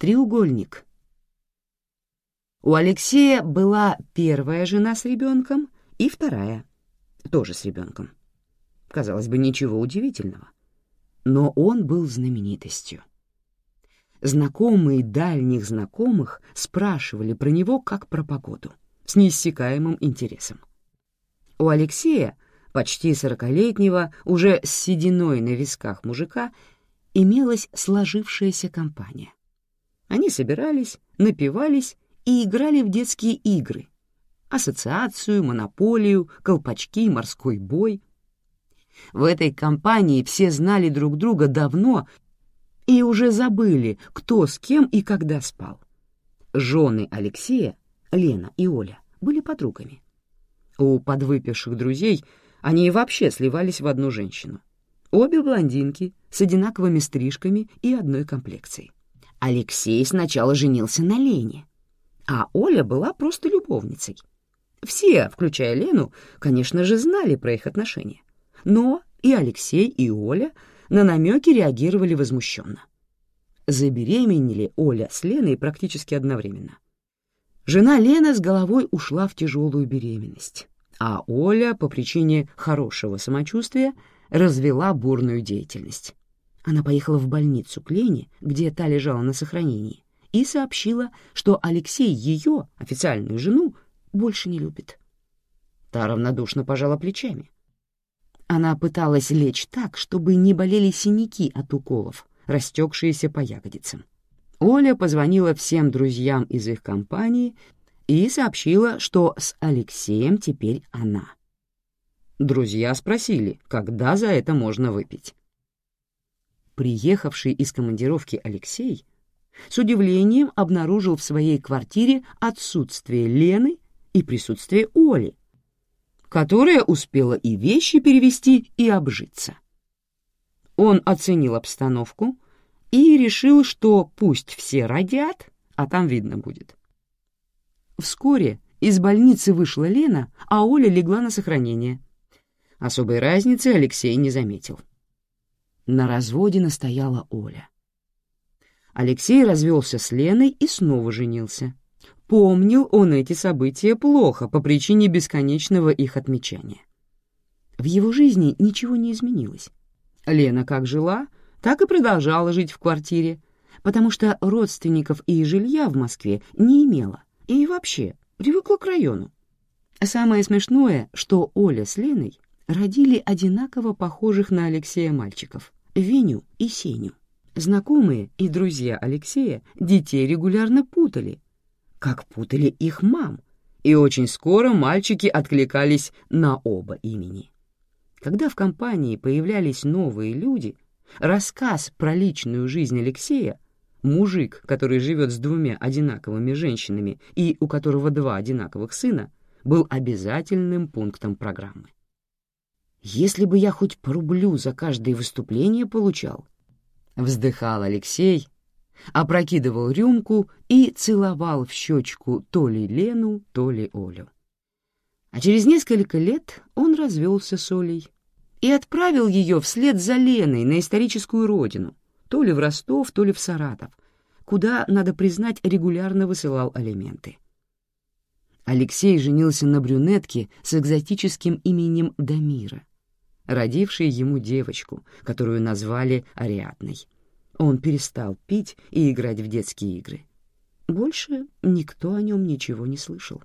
треугольник. У Алексея была первая жена с ребенком и вторая, тоже с ребенком. Казалось бы, ничего удивительного. Но он был знаменитостью. Знакомые дальних знакомых спрашивали про него как про погоду, с неиссякаемым интересом. У Алексея, почти сорокалетнего, уже с сединой на висках мужика, имелась сложившаяся компания. Они собирались, напивались и играли в детские игры. Ассоциацию, монополию, колпачки, морской бой. В этой компании все знали друг друга давно и уже забыли, кто с кем и когда спал. Жены Алексея, Лена и Оля, были подругами. У подвыпивших друзей они и вообще сливались в одну женщину. Обе блондинки с одинаковыми стрижками и одной комплекцией. Алексей сначала женился на Лене, а Оля была просто любовницей. Все, включая Лену, конечно же, знали про их отношения. Но и Алексей, и Оля на намеки реагировали возмущенно. Забеременели Оля с Леной практически одновременно. Жена Лена с головой ушла в тяжелую беременность, а Оля по причине хорошего самочувствия развела бурную деятельность. Она поехала в больницу к Лене, где та лежала на сохранении, и сообщила, что Алексей ее, официальную жену, больше не любит. Та равнодушно пожала плечами. Она пыталась лечь так, чтобы не болели синяки от уколов, растекшиеся по ягодицам. Оля позвонила всем друзьям из их компании и сообщила, что с Алексеем теперь она. Друзья спросили, когда за это можно выпить приехавший из командировки Алексей с удивлением обнаружил в своей квартире отсутствие Лены и присутствие Оли, которая успела и вещи перевести, и обжиться. Он оценил обстановку и решил, что пусть все родят, а там видно будет. Вскоре из больницы вышла Лена, а Оля легла на сохранение. Особой разницы Алексей не заметил. На разводе настояла Оля. Алексей развелся с Леной и снова женился. Помнил он эти события плохо по причине бесконечного их отмечания. В его жизни ничего не изменилось. Лена как жила, так и продолжала жить в квартире, потому что родственников и жилья в Москве не имела и вообще привыкла к району. Самое смешное, что Оля с Леной родили одинаково похожих на Алексея мальчиков. Веню и Сеню. Знакомые и друзья Алексея детей регулярно путали, как путали их мам, и очень скоро мальчики откликались на оба имени. Когда в компании появлялись новые люди, рассказ про личную жизнь Алексея, мужик, который живет с двумя одинаковыми женщинами и у которого два одинаковых сына, был обязательным пунктом программы. Если бы я хоть по рублю за каждое выступление получал. Вздыхал Алексей, опрокидывал рюмку и целовал в щечку то ли Лену, то ли Олю. А через несколько лет он развелся с Олей и отправил ее вслед за Леной на историческую родину, то ли в Ростов, то ли в Саратов, куда, надо признать, регулярно высылал алименты. Алексей женился на брюнетке с экзотическим именем Дамира родившей ему девочку, которую назвали Ариадной. Он перестал пить и играть в детские игры. Больше никто о нем ничего не слышал.